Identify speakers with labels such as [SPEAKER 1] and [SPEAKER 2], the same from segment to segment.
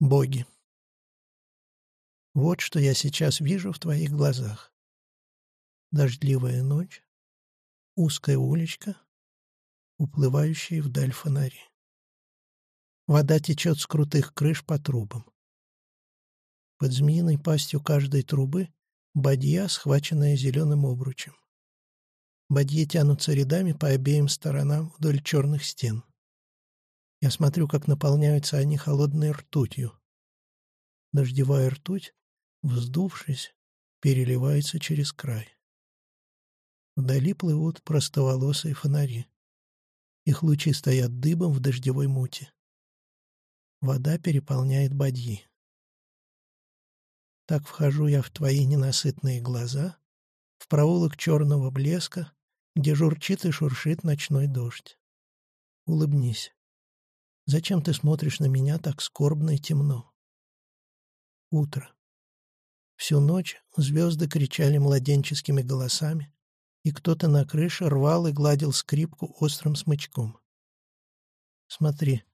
[SPEAKER 1] Боги. Вот что я сейчас вижу в твоих глазах. Дождливая ночь, узкая уличка, уплывающие вдаль фонари. Вода течет с крутых крыш по трубам. Под змеиной пастью каждой трубы бадья, схваченная зеленым обручем. Бадьи тянутся рядами по обеим сторонам вдоль черных стен. Я смотрю, как наполняются они холодной ртутью. Дождевая ртуть, вздувшись, переливается через край. Вдали плывут простоволосые фонари. Их лучи стоят дыбом в дождевой муте. Вода переполняет бадьи. Так вхожу я в твои ненасытные глаза, в проулок черного блеска, где журчит и шуршит ночной дождь. Улыбнись. Зачем ты смотришь на меня так скорбно и темно? Утро. Всю ночь звезды кричали младенческими голосами, и кто-то на крыше рвал и гладил скрипку острым смычком. Смотри,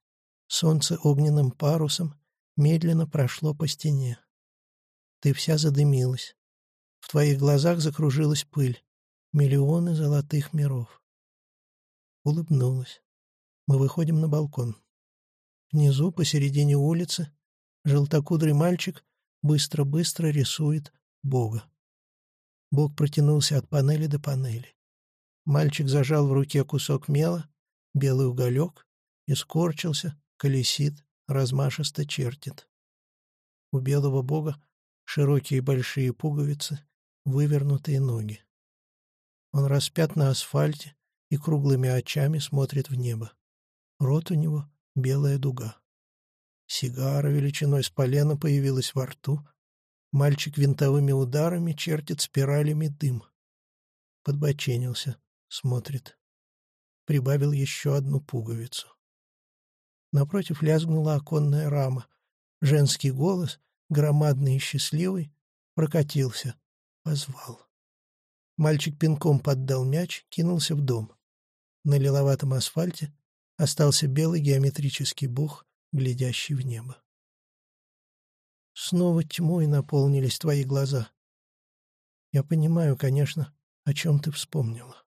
[SPEAKER 1] солнце огненным парусом медленно прошло по стене. Ты вся задымилась. В твоих глазах закружилась пыль. Миллионы золотых миров. Улыбнулась. Мы выходим на балкон. Внизу, посередине улицы, желтокудрый мальчик быстро-быстро рисует Бога. Бог протянулся от панели до панели. Мальчик зажал в руке кусок мела, белый уголек, и скорчился, колесит, размашисто чертит. У белого бога широкие большие пуговицы, вывернутые ноги. Он распят на асфальте и круглыми очами смотрит в небо. Рот у него белая дуга. Сигара величиной с полена появилась во рту. Мальчик винтовыми ударами чертит спиралями дым. Подбоченился, смотрит. Прибавил еще одну пуговицу. Напротив лязгнула оконная рама. Женский голос, громадный и счастливый, прокатился, позвал. Мальчик пинком поддал мяч, кинулся в дом. На лиловатом асфальте остался белый геометрический бог, глядящий в небо. Снова тьмой наполнились твои глаза. Я понимаю, конечно, о чем ты вспомнила.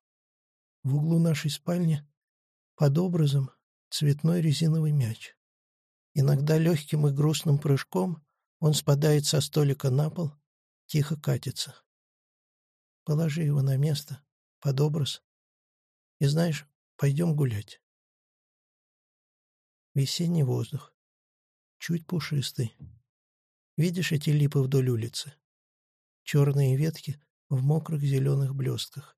[SPEAKER 1] В углу нашей спальни под образом цветной резиновый мяч. Иногда легким и грустным прыжком он спадает со столика на пол, тихо катится. Положи его на место, под образ. И знаешь, пойдем гулять. Весенний воздух. Чуть пушистый. Видишь эти липы вдоль улицы? Черные ветки в мокрых зеленых блестках.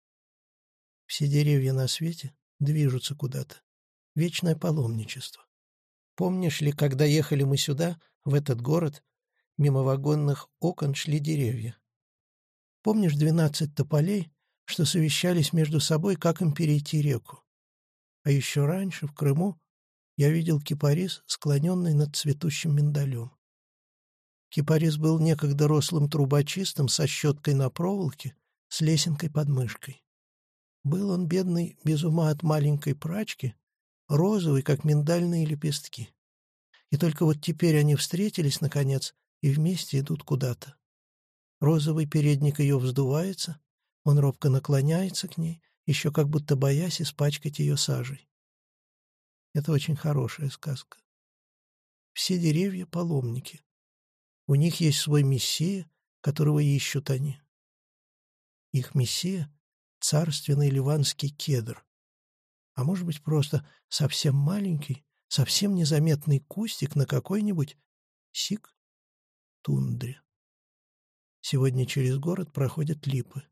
[SPEAKER 1] Все деревья на свете движутся куда-то. Вечное паломничество. Помнишь ли, когда ехали мы сюда, в этот город, мимо вагонных окон шли деревья? Помнишь двенадцать тополей, что совещались между собой, как им перейти реку? А еще раньше, в Крыму, я видел кипарис, склоненный над цветущим миндалем. Кипарис был некогда рослым трубочистом со щеткой на проволоке, с лесенкой под мышкой. Был он, бедный, без ума от маленькой прачки, розовый, как миндальные лепестки. И только вот теперь они встретились, наконец, и вместе идут куда-то. Розовый передник ее вздувается, он робко наклоняется к ней, еще как будто боясь испачкать ее сажей. Это очень хорошая сказка. Все деревья — паломники. У них есть свой мессия, которого ищут они. Их мессия — царственный ливанский кедр. А может быть, просто совсем маленький, совсем незаметный кустик на какой-нибудь сик тундре. Сегодня через город проходят липы.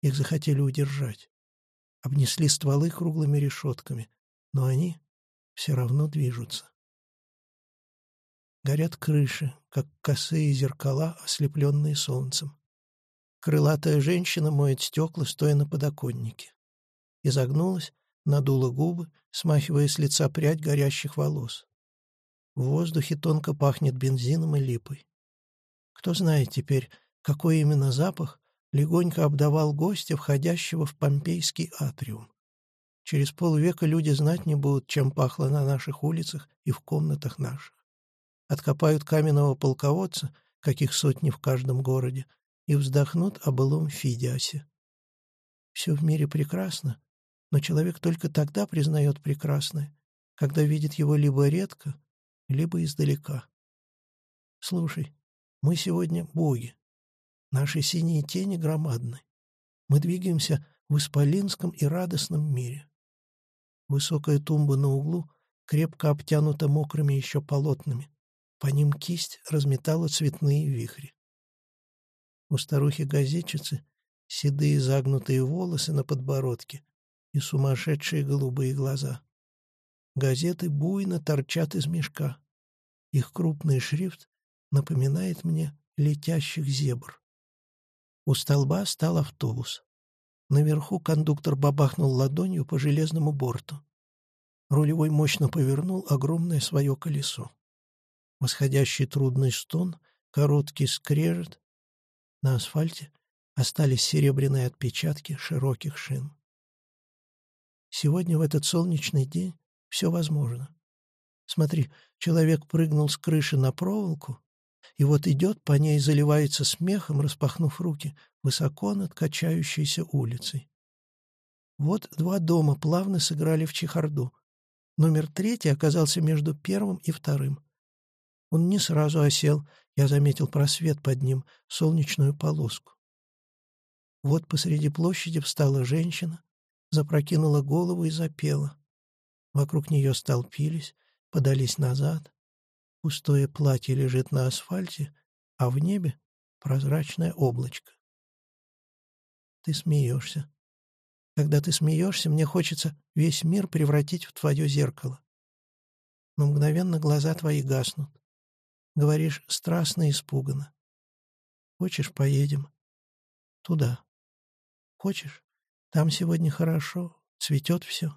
[SPEAKER 1] Их захотели удержать. Обнесли стволы круглыми решетками, но они все равно движутся. Горят крыши, как косые зеркала, ослепленные солнцем. Крылатая женщина моет стекла, стоя на подоконнике. Изогнулась, надула губы, смахивая с лица прядь горящих волос. В воздухе тонко пахнет бензином и липой. Кто знает теперь, какой именно запах легонько обдавал гостя, входящего в помпейский атриум. Через полвека люди знать не будут, чем пахло на наших улицах и в комнатах наших. откопают каменного полководца, каких сотни в каждом городе, и вздохнут о былом Фидиасе. Все в мире прекрасно, но человек только тогда признает прекрасное, когда видит его либо редко, либо издалека. Слушай, мы сегодня боги. Наши синие тени громадны. Мы двигаемся в исполинском и радостном мире. Высокая тумба на углу крепко обтянута мокрыми еще полотнами. По ним кисть разметала цветные вихри. У старухи-газетчицы седые загнутые волосы на подбородке и сумасшедшие голубые глаза. Газеты буйно торчат из мешка. Их крупный шрифт напоминает мне летящих зебр. У столба стал автобус. Наверху кондуктор бабахнул ладонью по железному борту. Рулевой мощно повернул огромное свое колесо. Восходящий трудный стон, короткий скрежет. На асфальте остались серебряные отпечатки широких шин. Сегодня в этот солнечный день все возможно. Смотри, человек прыгнул с крыши на проволоку, и вот идет по ней, заливается смехом, распахнув руки, высоко над качающейся улицей. Вот два дома плавно сыграли в чехарду. Номер третий оказался между первым и вторым. Он не сразу осел, я заметил просвет под ним, солнечную полоску. Вот посреди площади встала женщина, запрокинула голову и запела. Вокруг нее столпились, подались назад. Пустое платье лежит на асфальте, а в небе прозрачное облачко. Ты смеешься. Когда ты смеешься, мне хочется весь мир превратить в твое зеркало. Но мгновенно глаза твои гаснут. Говоришь страстно и испуганно. Хочешь, поедем? Туда. Хочешь? Там сегодня хорошо, цветет все.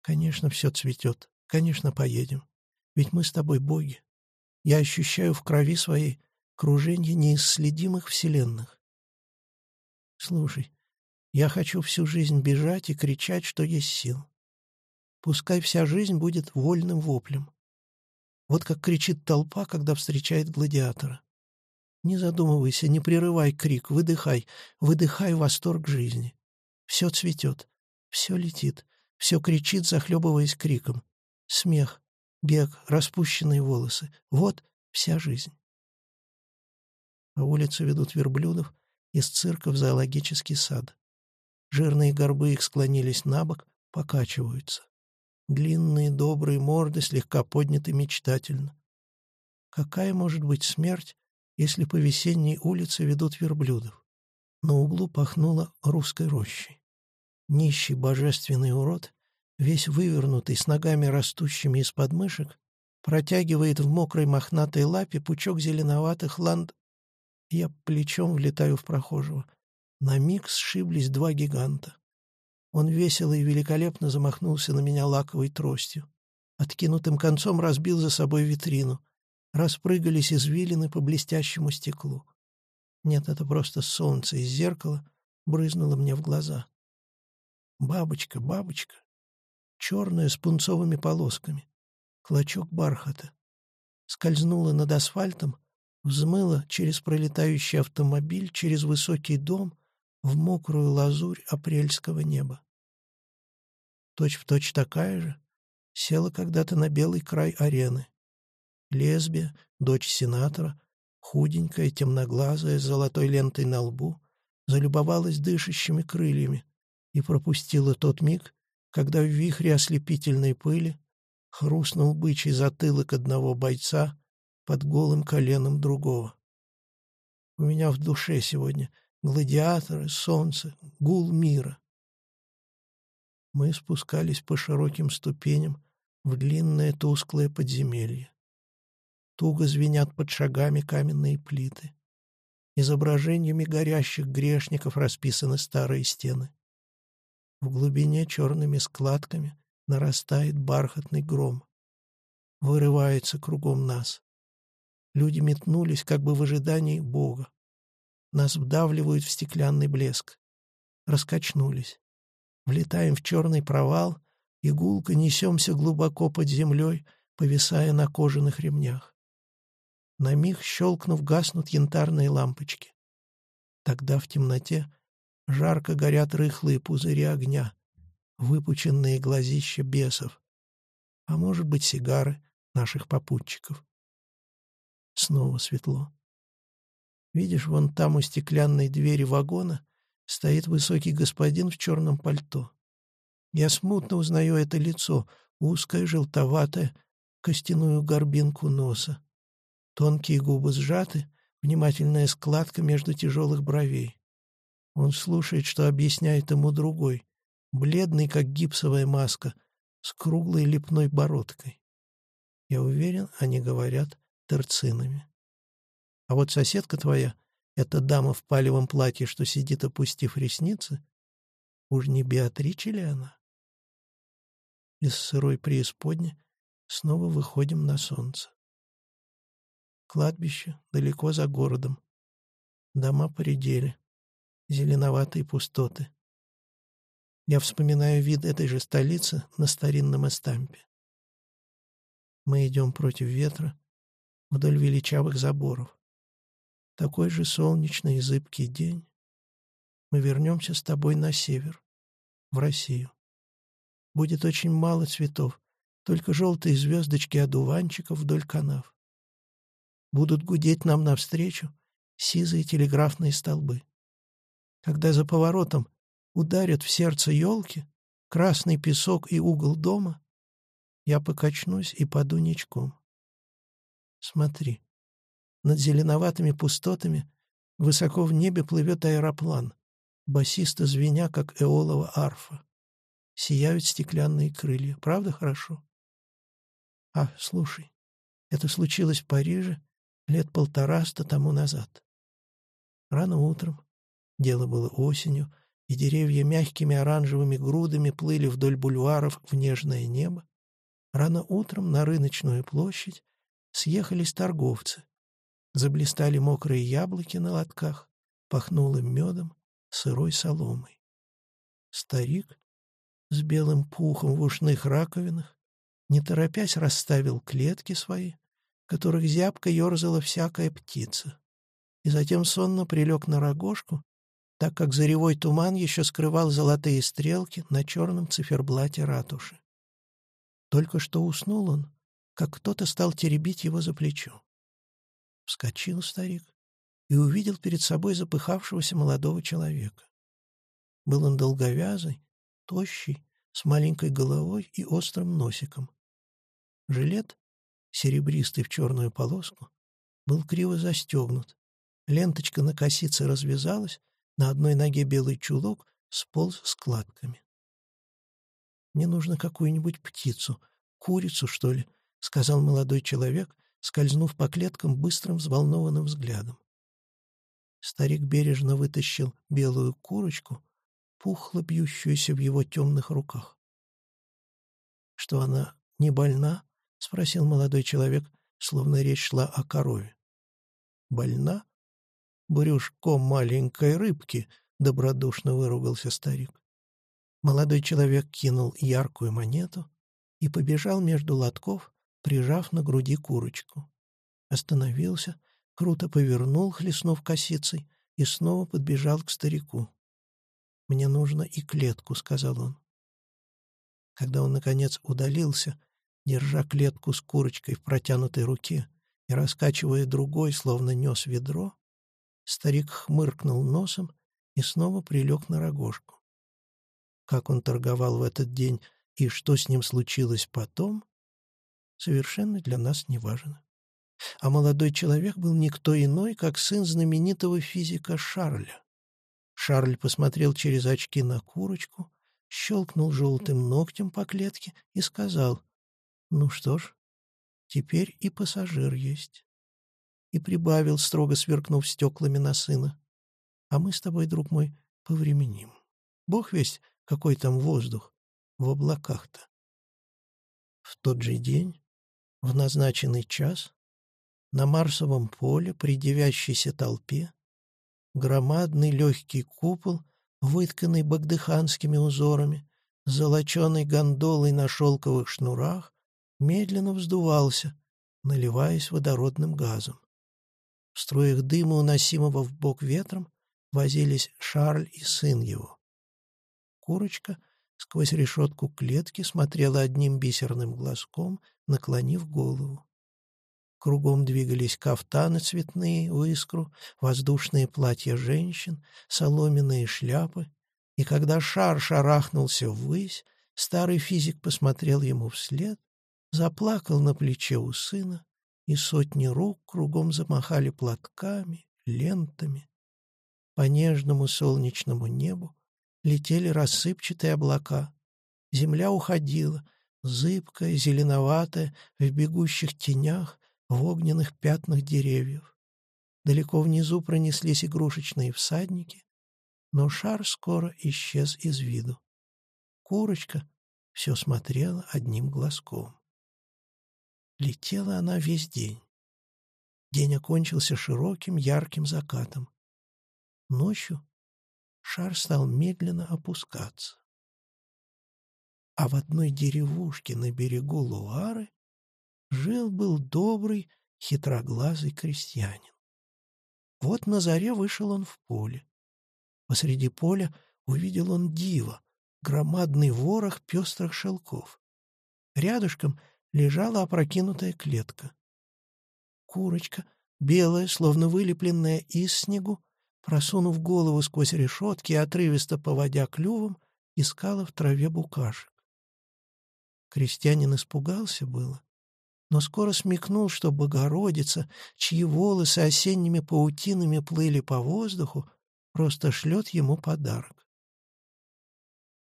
[SPEAKER 1] Конечно, все цветет. Конечно, поедем. Ведь мы с тобой боги. Я ощущаю в крови своей кружение неисследимых вселенных. Слушай, я хочу всю жизнь бежать и кричать, что есть сил. Пускай вся жизнь будет вольным воплем. Вот как кричит толпа, когда встречает гладиатора. Не задумывайся, не прерывай крик, выдыхай, выдыхай восторг жизни. Все цветет, все летит, все кричит, захлебываясь криком. Смех, бег, распущенные волосы — вот вся жизнь. По улице ведут верблюдов из цирка в зоологический сад. Жирные горбы их склонились на бок, покачиваются. Длинные добрые морды слегка подняты мечтательно. Какая может быть смерть, если по весенней улице ведут верблюдов? На углу пахнуло русской рощей. Нищий божественный урод весь вывернутый, с ногами растущими из подмышек, протягивает в мокрой мохнатой лапе пучок зеленоватых ланд... Я плечом влетаю в прохожего. На миг сшиблись два гиганта. Он весело и великолепно замахнулся на меня лаковой тростью. Откинутым концом разбил за собой витрину. Распрыгались извилины по блестящему стеклу. Нет, это просто солнце из зеркала брызнуло мне в глаза. «Бабочка, бабочка, черная с пунцовыми полосками. Клочок бархата. Скользнула над асфальтом, взмыла через пролетающий автомобиль, через высокий дом в мокрую лазурь апрельского неба. Точь-в-точь точь такая же села когда-то на белый край арены. Лесбия, дочь сенатора, худенькая, темноглазая, с золотой лентой на лбу, залюбовалась дышащими крыльями и пропустила тот миг, когда в вихре ослепительной пыли хрустнул бычий затылок одного бойца под голым коленом другого. У меня в душе сегодня гладиаторы, солнце, гул мира. Мы спускались по широким ступеням в длинное тусклое подземелье. Туго звенят под шагами каменные плиты. Изображениями горящих грешников расписаны старые стены. В глубине черными складками нарастает бархатный гром. Вырывается кругом нас. Люди метнулись, как бы в ожидании Бога. Нас вдавливают в стеклянный блеск. Раскачнулись. Влетаем в черный провал, игулка несемся глубоко под землей, повисая на кожаных ремнях. На миг, щелкнув, гаснут янтарные лампочки. Тогда в темноте жарко горят рыхлые пузыри огня, выпученные глазища бесов, а может быть сигары наших попутчиков. Снова светло. Видишь, вон там у стеклянной двери вагона стоит высокий господин в черном пальто. Я смутно узнаю это лицо, узкое, желтоватое, костяную горбинку носа. Тонкие губы сжаты, внимательная складка между тяжелых бровей. Он слушает, что объясняет ему другой, бледный, как гипсовая маска, с круглой лепной бородкой. Я уверен, они говорят терцинами. А вот соседка твоя, эта дама в палевом платье, что сидит, опустив ресницы, уж не Беатриче ли она? Из сырой преисподни снова выходим на солнце. Кладбище далеко за городом. Дома поредели, зеленоватые пустоты. Я вспоминаю вид этой же столицы на старинном эстампе. Мы идем против ветра вдоль величавых заборов. Такой же солнечный и зыбкий день. Мы вернемся с тобой на север, в Россию. Будет очень мало цветов, только желтые звездочки одуванчиков вдоль канав. Будут гудеть нам навстречу сизые телеграфные столбы. Когда за поворотом ударят в сердце елки, красный песок и угол дома, я покачнусь и паду ничком. Смотри, над зеленоватыми пустотами высоко в небе плывет аэроплан, басисто звеня, как эолова арфа. Сияют стеклянные крылья. Правда хорошо? А, слушай, это случилось в Париже лет полтораста тому назад. Рано утром, дело было осенью, и деревья мягкими оранжевыми грудами плыли вдоль бульваров в нежное небо, рано утром на рыночную площадь съехались торговцы, Заблистали мокрые яблоки на лотках, пахнуло медом, сырой соломой. Старик с белым пухом в ушных раковинах, не торопясь расставил клетки свои, которых зябко ерзала всякая птица, и затем сонно прилег на рогожку, так как заревой туман еще скрывал золотые стрелки на черном циферблате ратуши. Только что уснул он, как кто-то стал теребить его за плечо. Вскочил старик и увидел перед собой запыхавшегося молодого человека. Был он долговязый, тощий, с маленькой головой и острым носиком. Жилет, серебристый в черную полоску, был криво застегнут. Ленточка на косице развязалась, на одной ноге белый чулок сполз складками. «Мне нужно какую-нибудь птицу, курицу, что ли», — сказал молодой человек, скользнув по клеткам быстрым взволнованным взглядом. Старик бережно вытащил белую курочку, пухло бьющуюся в его темных руках. «Что она не больна?» — спросил молодой человек, словно речь шла о корове. «Больна? Брюшко маленькой рыбки!» — добродушно выругался старик. Молодой человек кинул яркую монету и побежал между лотков, прижав на груди курочку. Остановился, круто повернул, хлестнув косицей, и снова подбежал к старику. «Мне нужно и клетку», — сказал он. Когда он, наконец, удалился, держа клетку с курочкой в протянутой руке и раскачивая другой, словно нес ведро, старик хмыркнул носом и снова прилег на рогожку. Как он торговал в этот день и что с ним случилось потом, совершенно для нас не важно. А молодой человек был никто иной, как сын знаменитого физика Шарля. Шарль посмотрел через очки на курочку, щелкнул желтым ногтем по клетке и сказал, «Ну что ж, теперь и пассажир есть». И прибавил, строго сверкнув стеклами на сына, «А мы с тобой, друг мой, повременим. Бог весть, какой там воздух в облаках-то». В тот же день в назначенный час на Марсовом поле при девящейся толпе громадный легкий купол, вытканный багдыханскими узорами, золоченой гондолой на шелковых шнурах, медленно вздувался, наливаясь водородным газом. В струях дыма, уносимого в бок ветром, возились Шарль и сын его. Курочка сквозь решетку клетки смотрела одним бисерным глазком, наклонив голову. Кругом двигались кафтаны цветные у искру, воздушные платья женщин, соломенные шляпы. И когда шар шарахнулся ввысь, старый физик посмотрел ему вслед, заплакал на плече у сына, и сотни рук кругом замахали платками, лентами. По нежному солнечному небу летели рассыпчатые облака. Земля уходила, зыбкая, зеленоватая, в бегущих тенях, в огненных пятнах деревьев. Далеко внизу пронеслись игрушечные всадники, но шар скоро исчез из виду. Курочка все смотрела одним глазком. Летела она весь день. День окончился широким, ярким закатом. Ночью шар стал медленно опускаться. А в одной деревушке на берегу Луары жил-был добрый, хитроглазый крестьянин. Вот на заре вышел он в поле. Посреди поля увидел он диво, громадный ворох пестрых шелков. Рядышком лежала опрокинутая клетка. Курочка, белая, словно вылепленная из снегу, просунув голову сквозь решетки и отрывисто поводя клювом, искала в траве букашек. Крестьянин испугался было, но скоро смекнул, что Богородица, чьи волосы осенними паутинами плыли по воздуху, просто шлет ему подарок.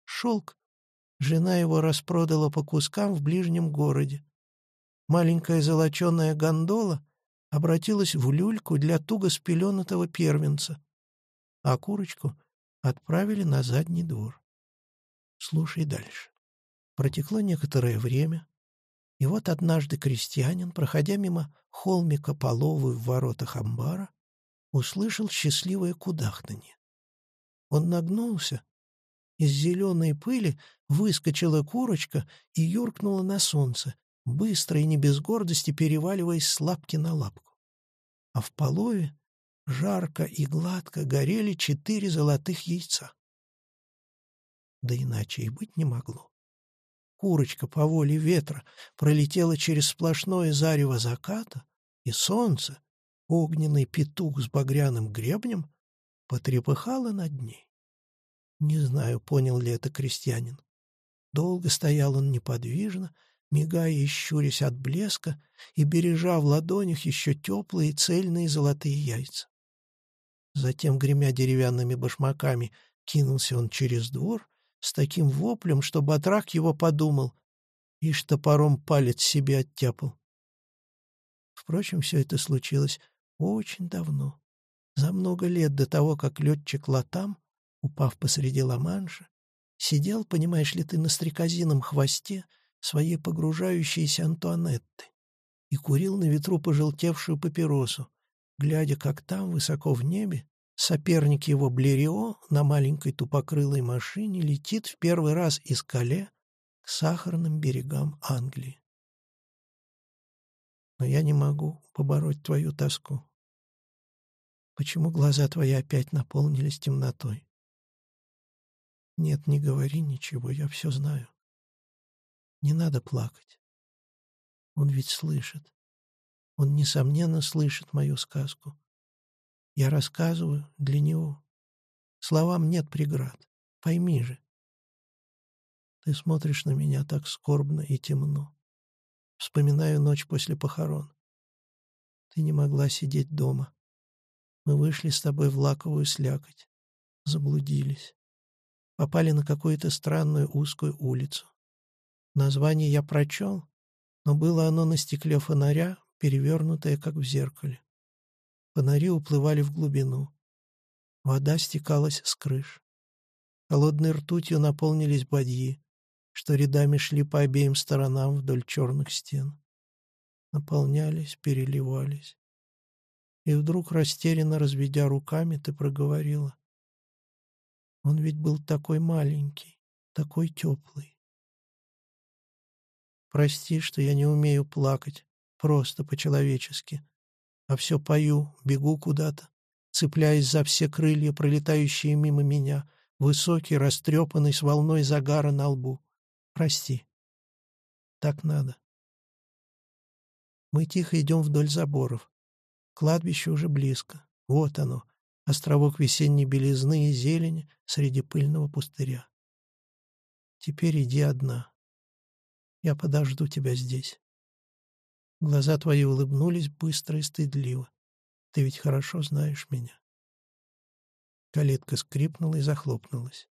[SPEAKER 1] Шелк жена его распродала по кускам в ближнем городе. Маленькая золоченая гондола обратилась в люльку для туго спеленатого первенца, а курочку отправили на задний двор. Слушай дальше. Протекло некоторое время, и вот однажды крестьянин, проходя мимо холмика половую в воротах амбара, услышал счастливое кудахтанье. Он нагнулся, из зеленой пыли выскочила курочка и юркнула на солнце, быстро и не без гордости переваливаясь с лапки на лапку. А в полове жарко и гладко горели четыре золотых яйца. Да иначе и быть не могло. Курочка по воле ветра пролетела через сплошное зарево заката, и солнце, огненный петух с багряным гребнем, потрепыхало над ней. Не знаю, понял ли это крестьянин. Долго стоял он неподвижно, мигая и щурясь от блеска и бережа в ладонях еще теплые цельные золотые яйца. Затем, гремя деревянными башмаками, кинулся он через двор с таким воплем, что батрак его подумал, и топором палец себе оттяпал. Впрочем, все это случилось очень давно, за много лет до того, как летчик Латам, упав посреди Ла-Манша, сидел, понимаешь ли ты, на стрекозином хвосте своей погружающейся Антуанетты и курил на ветру пожелтевшую папиросу, глядя, как там, высоко в небе, соперник его Блерио на маленькой тупокрылой машине летит в первый раз из Кале к сахарным берегам Англии. Но я не могу побороть твою тоску. Почему глаза твои опять наполнились темнотой? Нет, не говори ничего, я все знаю. Не надо плакать. Он ведь слышит. Он, несомненно, слышит мою сказку. Я рассказываю для него. Словам нет преград. Пойми же. Ты смотришь на меня так скорбно и темно. Вспоминаю ночь после похорон. Ты не могла сидеть дома. Мы вышли с тобой в лаковую слякоть. Заблудились. Попали на какую-то странную узкую улицу. Название я прочел, но было оно на стекле фонаря, перевернутое, как в зеркале. Фонари уплывали в глубину. Вода стекалась с крыш. Холодной ртутью наполнились бадьи, что рядами шли по обеим сторонам вдоль черных стен. Наполнялись, переливались. И вдруг, растерянно разведя руками, ты проговорила. Он ведь был такой маленький, такой теплый. Прости, что я не умею плакать, просто по-человечески. А все пою, бегу куда-то, цепляясь за все крылья, пролетающие мимо меня, высокий, растрепанный, с волной загара на лбу. Прости. Так надо. Мы тихо идем вдоль заборов. Кладбище уже близко. Вот оно, островок весенней белизны и зелени среди пыльного пустыря. Теперь иди одна. Я подожду тебя здесь. Глаза твои улыбнулись быстро и стыдливо. Ты ведь хорошо знаешь меня. Калитка скрипнула и захлопнулась.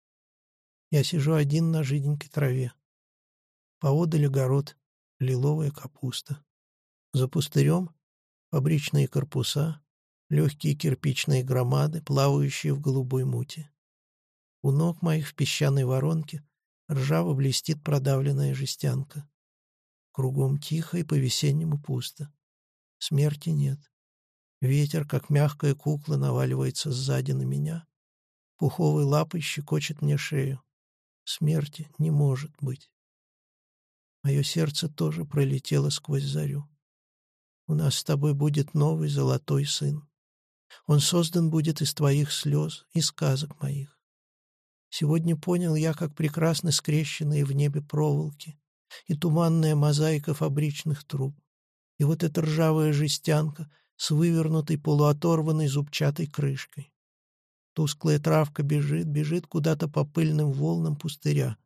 [SPEAKER 1] Я сижу один на жиденькой траве. Поодаль огород, лиловая капуста. За пустырем фабричные корпуса, легкие кирпичные громады, плавающие в голубой мути. У ног моих в песчаной воронке ржаво блестит продавленная жестянка. Кругом тихо и по-весеннему пусто. Смерти нет. Ветер, как мягкая кукла, наваливается сзади на меня. Пуховой лапой щекочет мне шею. Смерти не может быть. Мое сердце тоже пролетело сквозь зарю. У нас с тобой будет новый золотой сын. Он создан будет из твоих слез и сказок моих. Сегодня понял я, как прекрасны скрещенные в небе проволоки и туманная мозаика фабричных труб, и вот эта ржавая жестянка с вывернутой полуоторванной зубчатой крышкой. Тусклая травка бежит, бежит куда-то по пыльным волнам пустыря.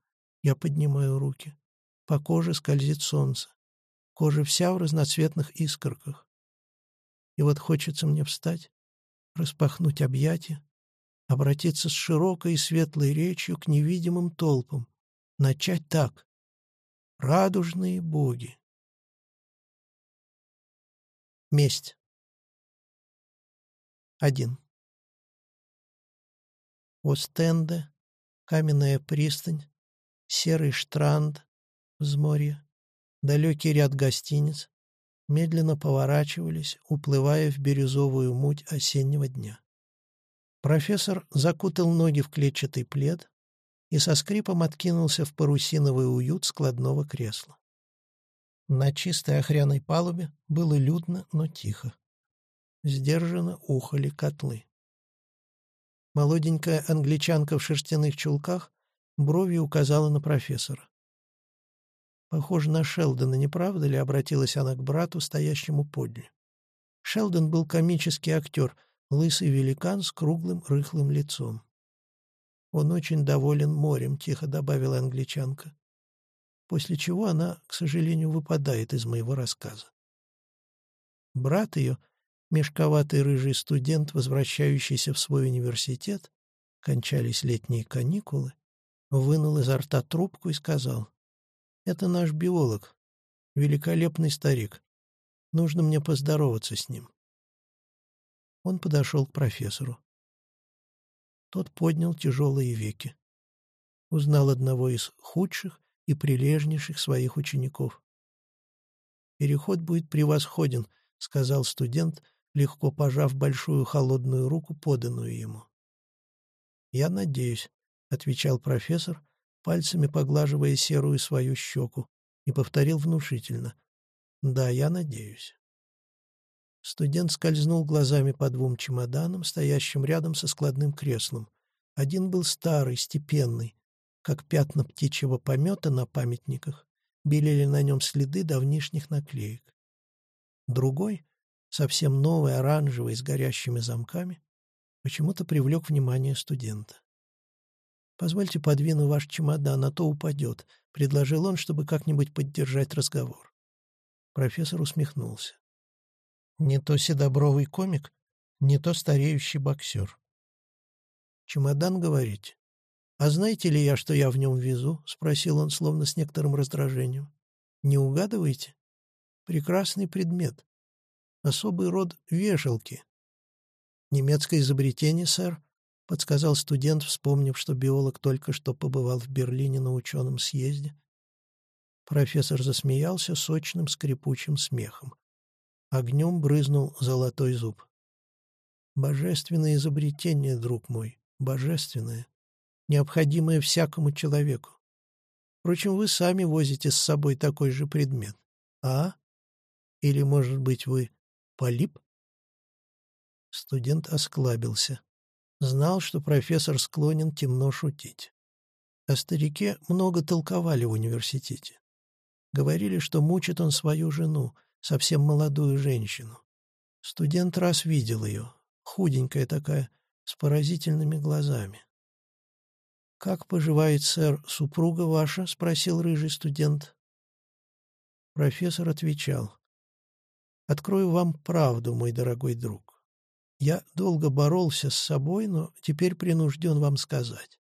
[SPEAKER 1] Я поднимаю руки. По коже скользит солнце. Кожа вся в разноцветных искорках. И вот хочется мне встать, распахнуть объятия, обратиться с широкой и светлой речью к невидимым толпам, начать так. Радужные боги. Месть. Один. Остенде, каменная пристань, серый штранд, взморье, Далекий ряд гостиниц медленно поворачивались, уплывая в бирюзовую муть осеннего дня. Профессор закутал ноги в клетчатый плед и со скрипом откинулся в парусиновый уют складного кресла. На чистой охряной палубе было людно, но тихо. Сдержанно ухали котлы. Молоденькая англичанка в шерстяных чулках бровью указала на профессора. Похоже на Шелдона, не правда ли?» — обратилась она к брату, стоящему подле. Шелдон был комический актер, лысый великан с круглым рыхлым лицом. «Он очень доволен морем», — тихо добавила англичанка. После чего она, к сожалению, выпадает из моего рассказа. Брат ее, мешковатый рыжий студент, возвращающийся в свой университет, кончались летние каникулы, вынул изо рта трубку и сказал, это наш биолог. Великолепный старик. Нужно мне поздороваться с ним. Он подошел к профессору. Тот поднял тяжелые веки. Узнал одного из худших и прилежнейших своих учеников. «Переход будет превосходен», — сказал студент, легко пожав большую холодную руку, поданную ему. «Я надеюсь», — отвечал профессор, пальцами поглаживая серую свою щеку, и повторил внушительно. «Да, я надеюсь». Студент скользнул глазами по двум чемоданам, стоящим рядом со складным креслом. Один был старый, степенный, как пятна птичьего помета на памятниках, белели на нем следы давнишних наклеек. Другой, совсем новый, оранжевый, с горящими замками, почему-то привлек внимание студента. «Позвольте подвину ваш чемодан, а то упадет», — предложил он, чтобы как-нибудь поддержать разговор. Профессор усмехнулся. «Не то седобровый комик, не то стареющий боксер». «Чемодан, говорите? А знаете ли я, что я в нем везу?» — спросил он, словно с некоторым раздражением. «Не угадываете? Прекрасный предмет. Особый род вешалки. Немецкое изобретение, сэр, — подсказал студент, вспомнив, что биолог только что побывал в Берлине на ученом съезде. Профессор засмеялся сочным скрипучим смехом. Огнем брызнул золотой зуб. «Божественное изобретение, друг мой, божественное, необходимое всякому человеку. Впрочем, вы сами возите с собой такой же предмет. А? Или, может быть, вы полип? Студент осклабился. Знал, что профессор склонен темно шутить. О старике много толковали в университете. Говорили, что мучит он свою жену, совсем молодую женщину. Студент раз видел ее, худенькая такая, с поразительными глазами. «Как поживает, сэр, супруга ваша?» — спросил рыжий студент. Профессор отвечал. «Открою вам правду, мой дорогой друг. Я долго боролся с собой, но теперь принужден вам сказать.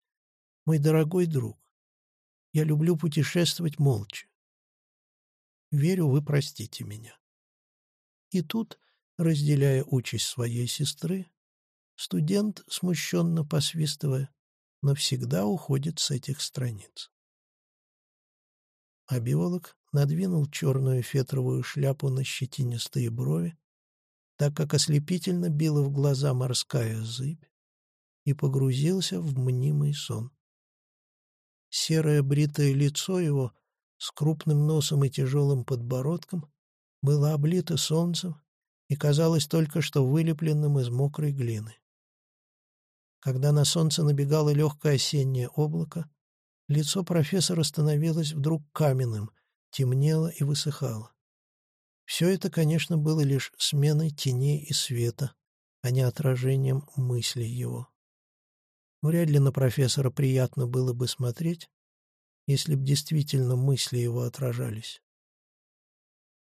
[SPEAKER 1] Мой дорогой друг, я люблю путешествовать молча. Верю, вы простите меня». И тут, разделяя участь своей сестры, студент, смущенно посвистывая, навсегда уходит с этих страниц. А биолог надвинул черную фетровую шляпу на щетинистые брови, так как ослепительно била в глаза морская зыбь, и погрузился в мнимый сон. Серое бритое лицо его с крупным носом и тяжелым подбородком было облито солнцем и казалось только что вылепленным из мокрой глины. Когда на солнце набегало легкое осеннее облако, лицо профессора становилось вдруг каменным, темнело и высыхало. Все это, конечно, было лишь сменой теней и света, а не отражением мыслей его. Вряд ли на профессора приятно было бы смотреть, если б действительно мысли его отражались.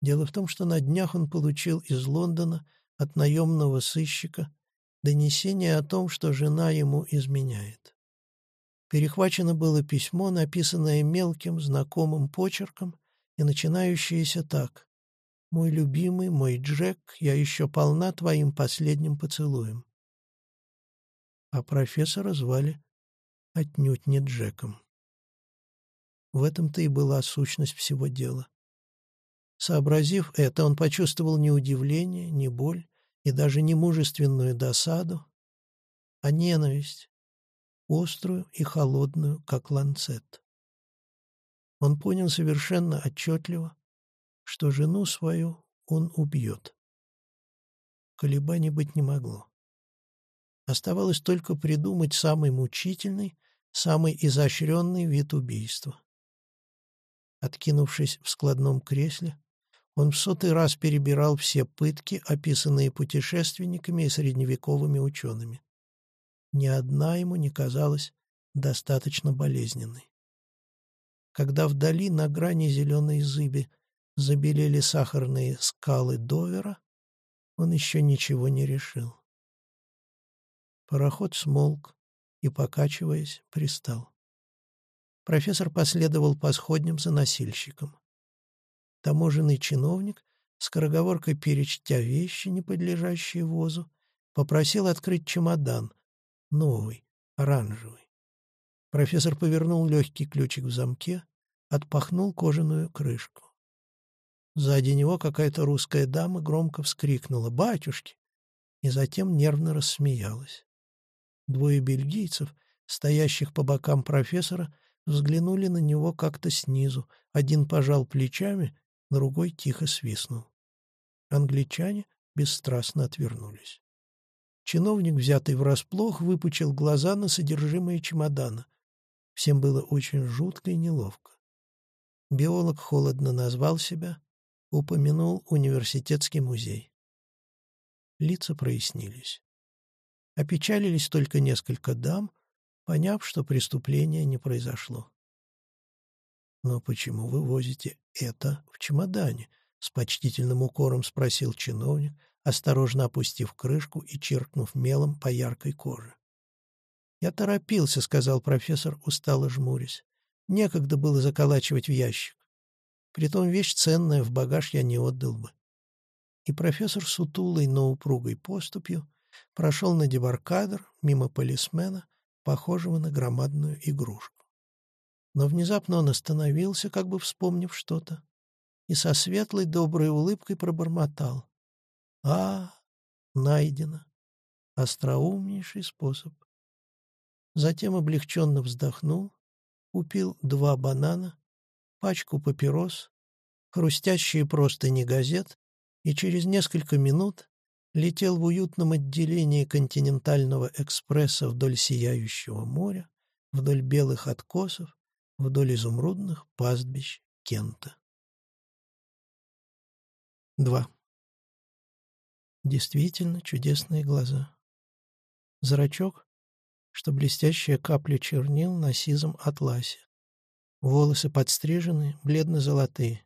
[SPEAKER 1] Дело в том, что на днях он получил из Лондона от наемного сыщика донесение о том, что жена ему изменяет. Перехвачено было письмо, написанное мелким знакомым почерком и начинающееся так. «Мой любимый, мой Джек, я еще полна твоим последним поцелуем». А профессора звали отнюдь не Джеком. В этом-то и была сущность всего дела. Сообразив это, он почувствовал ни удивление, ни боль, и даже не мужественную досаду, а ненависть, острую и холодную, как ланцет. Он понял совершенно отчетливо, что жену свою он убьет. Колебаний быть не могло. Оставалось только придумать самый мучительный, самый изощренный вид убийства. Откинувшись в складном кресле, он в сотый раз перебирал все пытки, описанные путешественниками и средневековыми учеными. Ни одна ему не казалась достаточно болезненной. Когда вдали на грани зеленой зыби забелели сахарные скалы Довера, он еще ничего не решил. Пароход смолк и, покачиваясь, пристал. Профессор последовал по сходням за носильщиком. Таможенный чиновник, скороговоркой перечтя вещи, не подлежащие возу, попросил открыть чемодан, новый, оранжевый. Профессор повернул легкий ключик в замке, отпахнул кожаную крышку. Сзади него какая-то русская дама громко вскрикнула «Батюшки!» и затем нервно рассмеялась. Двое бельгийцев, стоящих по бокам профессора, взглянули на него как-то снизу. Один пожал плечами, другой тихо свистнул. Англичане бесстрастно отвернулись. Чиновник, взятый врасплох, выпучил глаза на содержимое чемодана. Всем было очень жутко и неловко. Биолог холодно назвал себя, упомянул университетский музей. Лица прояснились. Опечалились только несколько дам, поняв, что преступление не произошло. «Но почему вы возите это в чемодане?» — с почтительным укором спросил чиновник, осторожно опустив крышку и чиркнув мелом по яркой коже. «Я торопился», — сказал профессор, устало жмурясь. «Некогда было заколачивать в ящик. Притом вещь ценная, в багаж я не отдал бы». И профессор сутулой, но упругой поступью прошел на дебаркадр мимо полисмена, похожего на громадную игрушку. Но внезапно он остановился, как бы вспомнив что-то, и со светлой доброй улыбкой пробормотал. «А, найдено! Остроумнейший способ!» Затем облегченно вздохнул, купил два банана пачку папирос, хрустящие простыни газет, и через несколько минут летел в уютном отделении континентального экспресса вдоль сияющего моря, вдоль белых откосов, вдоль изумрудных пастбищ Кента. 2. Действительно чудесные глаза. Зрачок, что блестящая капля чернил на сизом атласе. Волосы подстрижены, бледно-золотые.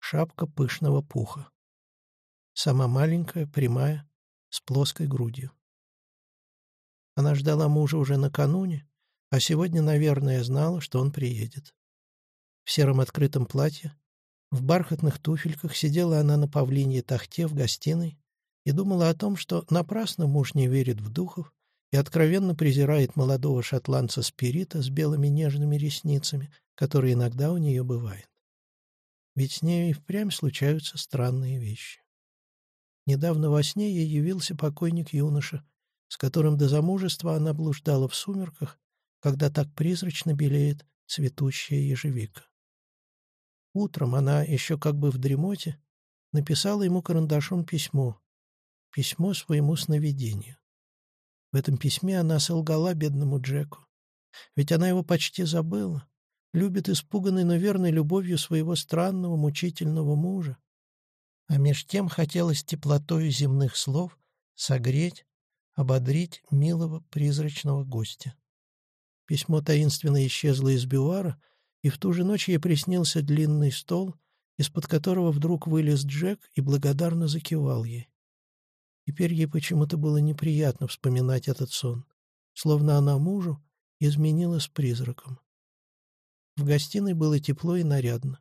[SPEAKER 1] Шапка пышного пуха. Сама маленькая, прямая, с плоской грудью. Она ждала мужа уже накануне, а сегодня, наверное, знала, что он приедет. В сером открытом платье, в бархатных туфельках сидела она на павлинье тахте в гостиной и думала о том, что напрасно муж не верит в духов и откровенно презирает молодого шотландца Спирита с белыми нежными ресницами, которые иногда у нее бывают. Ведь с ней и впрямь случаются странные вещи. Недавно во сне ей явился покойник-юноша, с которым до замужества она блуждала в сумерках, когда так призрачно белеет цветущая ежевика. Утром она, еще как бы в дремоте, написала ему карандашом письмо. Письмо своему сновидению. В этом письме она солгала бедному Джеку. Ведь она его почти забыла. Любит испуганной, но верной любовью своего странного, мучительного мужа. А меж тем хотелось теплотою земных слов согреть, ободрить милого призрачного гостя. Письмо таинственно исчезло из бювара, и в ту же ночь ей приснился длинный стол, из-под которого вдруг вылез Джек и благодарно закивал ей. Теперь ей почему-то было неприятно вспоминать этот сон, словно она мужу изменила с призраком. В гостиной было тепло и нарядно.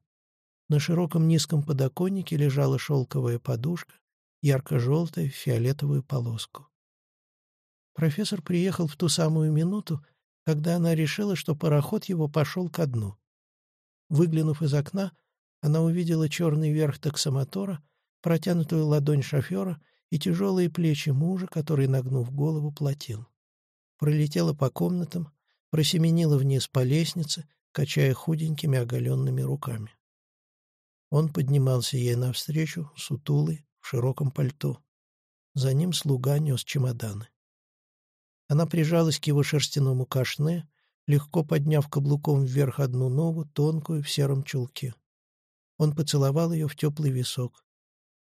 [SPEAKER 1] На широком низком подоконнике лежала шелковая подушка, ярко-желтая, в фиолетовую полоску. Профессор приехал в ту самую минуту, когда она решила, что пароход его пошел ко дну. Выглянув из окна, она увидела черный верх таксомотора, протянутую ладонь шофера и тяжелые плечи мужа, который, нагнув голову, платил. Пролетела по комнатам, просеменила вниз по лестнице, качая худенькими оголенными руками. Он поднимался ей навстречу, сутулый, в широком пальто. За ним слуга нес чемоданы. Она прижалась к его шерстяному кашне, легко подняв каблуком вверх одну ногу, тонкую, в сером чулке. Он поцеловал ее в теплый висок.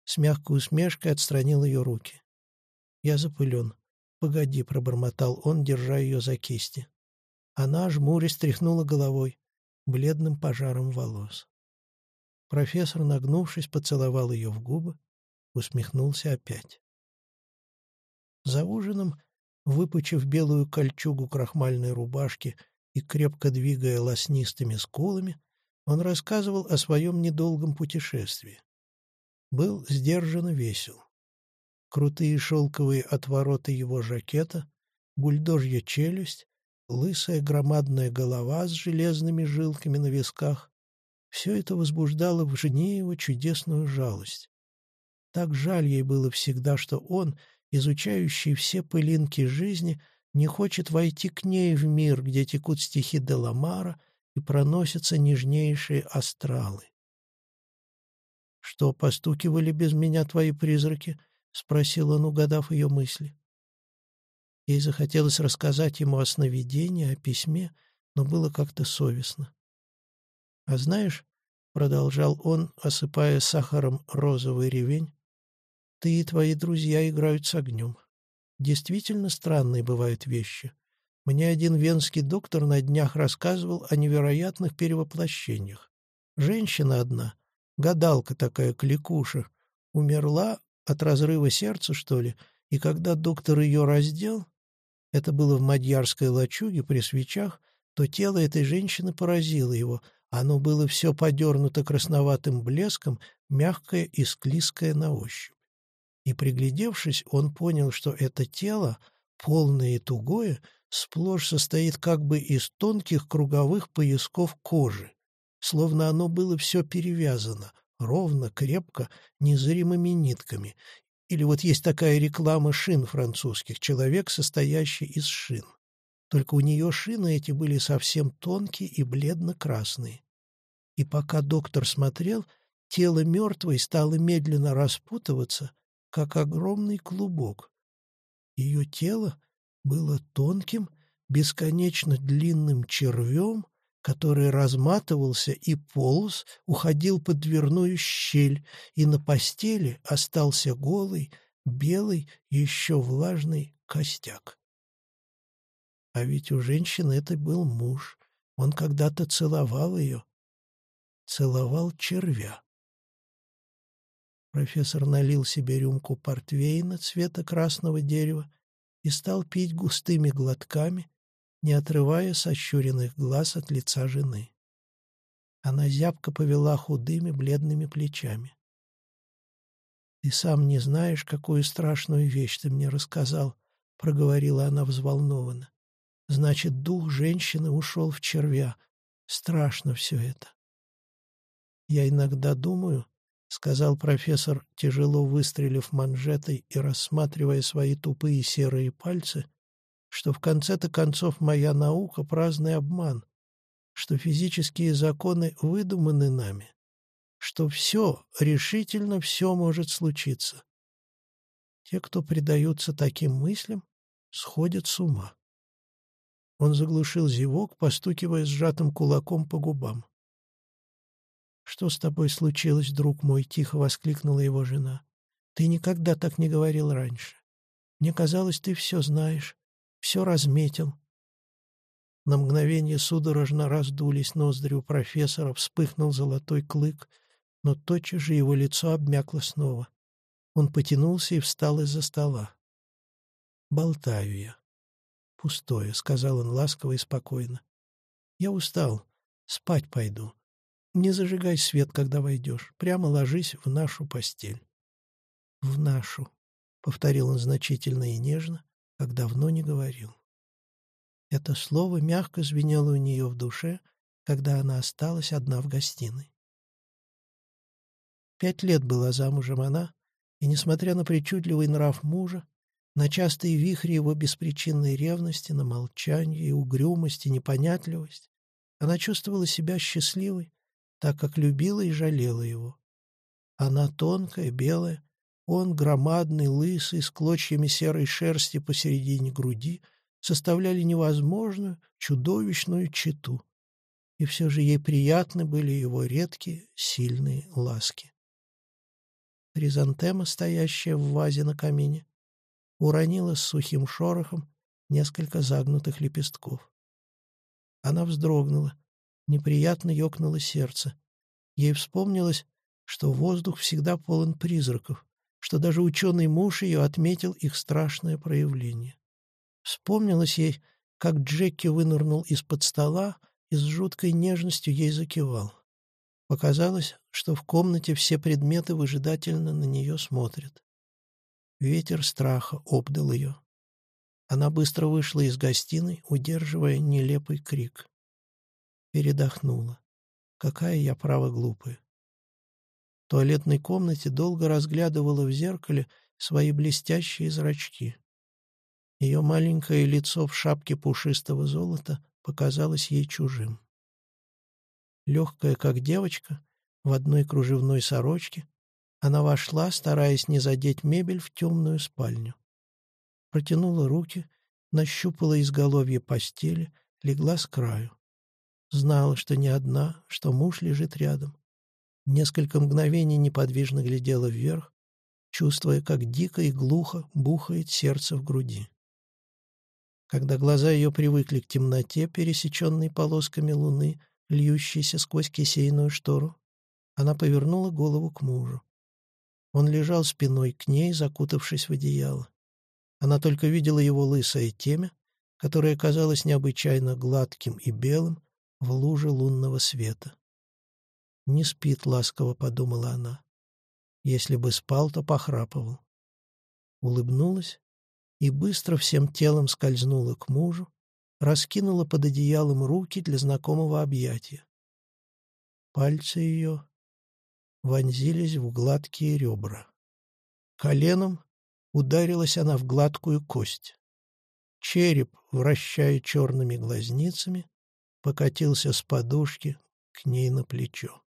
[SPEAKER 1] С мягкой усмешкой отстранил ее руки. «Я запылен. Погоди», — пробормотал он, держа ее за кисти. Она, жмурясь, тряхнула головой, бледным пожаром волос. Профессор, нагнувшись, поцеловал ее в губы, усмехнулся опять. За ужином, выпучив белую кольчугу крахмальной рубашки и крепко двигая лоснистыми скулами, он рассказывал о своем недолгом путешествии был сдержанно весел. Крутые шелковые отвороты его жакета, бульдожья челюсть, лысая громадная голова с железными жилками на висках — все это возбуждало в жене его чудесную жалость. Так жаль ей было всегда, что он, изучающий все пылинки жизни, не хочет войти к ней в мир, где текут стихи Деламара и проносятся нежнейшие астралы. «Что, постукивали без меня твои призраки?» — спросил он, угадав ее мысли. Ей захотелось рассказать ему о сновидении, о письме, но было как-то совестно. «А знаешь, — продолжал он, осыпая сахаром розовый ревень, — ты и твои друзья играют с огнем. Действительно странные бывают вещи. Мне один венский доктор на днях рассказывал о невероятных перевоплощениях. Женщина одна гадалка такая кликуша, умерла от разрыва сердца, что ли, и когда доктор ее раздел, это было в мадьярской лачуге при свечах, то тело этой женщины поразило его, оно было все подернуто красноватым блеском, мягкое и склизкое на ощупь. И, приглядевшись, он понял, что это тело, полное и тугое, сплошь состоит как бы из тонких круговых поясков кожи, словно оно было все перевязано, ровно, крепко, незримыми нитками. Или вот есть такая реклама шин французских, человек, состоящий из шин. Только у нее шины эти были совсем тонкие и бледно-красные. И пока доктор смотрел, тело мертвой стало медленно распутываться, как огромный клубок. Ее тело было тонким, бесконечно длинным червем, который разматывался и полз, уходил под дверную щель, и на постели остался голый, белый, еще влажный костяк. А ведь у женщины это был муж. Он когда-то целовал ее. Целовал червя. Профессор налил себе рюмку портвейна цвета красного дерева и стал пить густыми глотками, не отрывая сощуренных глаз от лица жены. Она зябко повела худыми бледными плечами. «Ты сам не знаешь, какую страшную вещь ты мне рассказал», — проговорила она взволнованно. «Значит, дух женщины ушел в червя. Страшно все это». «Я иногда думаю, — сказал профессор, тяжело выстрелив манжетой и рассматривая свои тупые серые пальцы, что в конце-то концов моя наука — праздный обман, что физические законы выдуманы нами, что все, решительно все может случиться. Те, кто предаются таким мыслям, сходят с ума. Он заглушил зевок, постукивая сжатым кулаком по губам. «Что с тобой случилось, друг мой?» — тихо воскликнула его жена. «Ты никогда так не говорил раньше. Мне казалось, ты все знаешь, все разметил». На мгновение судорожно раздулись ноздри у профессора, вспыхнул золотой клык, но тотчас же его лицо обмякло снова. Он потянулся и встал из-за стола. «Болтаю я. Пустое», — сказал он ласково и спокойно. «Я устал. Спать пойду. Не зажигай свет, когда войдешь. Прямо ложись в нашу постель. В нашу, — повторил он значительно и нежно, как давно не говорил. Это слово мягко звенело у нее в душе, когда она осталась одна в гостиной. Пять лет была замужем она, и, несмотря на причудливый нрав мужа, на частые вихри его беспричинной ревности, на молчание и угрюмость и непонятливость, она чувствовала себя счастливой так как любила и жалела его. Она тонкая, белая, он громадный, лысый, с клочьями серой шерсти посередине груди, составляли невозможную, чудовищную читу. И все же ей приятны были его редкие, сильные ласки. Хризантема, стоящая в вазе на камине, уронила с сухим шорохом несколько загнутых лепестков. Она вздрогнула, неприятно ёкнуло сердце. Ей вспомнилось, что воздух всегда полон призраков, что даже ученый муж ее отметил их страшное проявление. Вспомнилось ей, как Джеки вынырнул из-под стола и с жуткой нежностью ей закивал. Показалось, что в комнате все предметы выжидательно на нее смотрят. Ветер страха обдал ее. Она быстро вышла из гостиной, удерживая нелепый крик передохнула. Какая я, право, глупая. Туалетной комнате долго разглядывала в зеркале свои блестящие зрачки. Ее маленькое лицо в шапке пушистого золота показалось ей чужим. Легкая, как девочка, в одной кружевной сорочке, она вошла, стараясь не задеть мебель, в темную спальню. Протянула руки, нащупала изголовье постели, легла с краю. Знала, что не одна, что муж лежит рядом. Несколько мгновений неподвижно глядела вверх, чувствуя, как дико и глухо бухает сердце в груди. Когда глаза ее привыкли к темноте, пересеченной полосками луны, льющейся сквозь кисейную штору, она повернула голову к мужу. Он лежал спиной к ней, закутавшись в одеяло. Она только видела его лысое темя, которое казалось необычайно гладким и белым, в луже лунного света. «Не спит ласково», — подумала она. «Если бы спал, то похрапывал». Улыбнулась и быстро всем телом скользнула к мужу, раскинула под одеялом руки для знакомого объятия. Пальцы ее вонзились в гладкие ребра. Коленом ударилась она в гладкую кость. Череп, вращая черными глазницами, покатился с подушки к ней на плечо.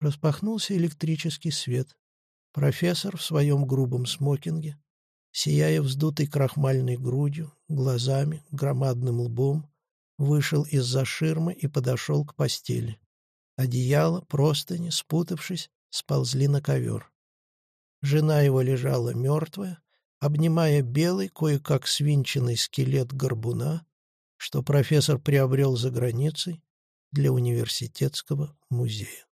[SPEAKER 1] Распахнулся электрический свет. Профессор в своем грубом смокинге, сияя вздутой крахмальной грудью, глазами, громадным лбом, вышел из-за ширмы и подошел к постели. Одеяло, простыни, спутавшись, сползли на ковер. Жена его лежала мертвая, обнимая белый, кое-как свинченный скелет горбуна, что профессор приобрел за границей для университетского музея.